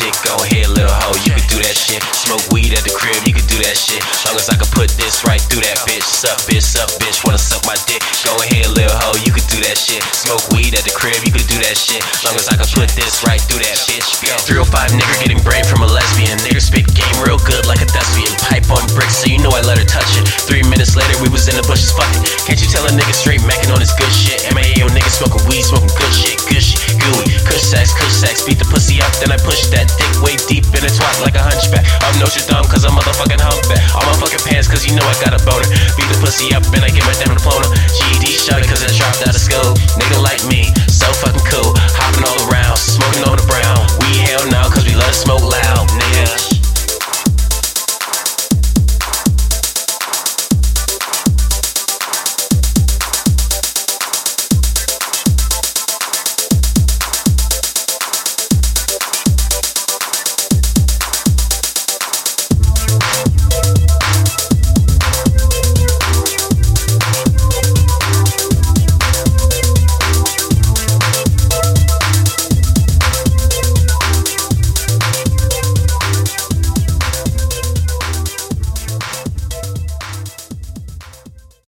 stick ahead, little hoe. You can do that shit. Smoke weed at the crib, you can do that shit. Long as I can put this right through that bitch. Suck, bitch, suck, bitch. Wanna suck my dick? Go ahead, little hoe. You can do that shit. Smoke weed at the crib, you can do that shit. Long as I can put this right through that bitch. Go. 305 nigga getting brain from a lesbian. Nigga spit game real good like a thespian. Pipe on bricks, so you know I let her touch it. Three minutes later, we was in the bushes fucking. Can't you tell a nigga straight macking on his good shit? MAO nigga smoking weed, smoking good shit pussy up, then I push that dick way deep in the twat like a hunchback. I'm Notre Dame cause I'm motherfucking humpback. All my fucking pants cause you know I got a boner. Beat the pussy up and I give her down diploma. GED shot cause I dropped out of school. Nigga like me, so cool.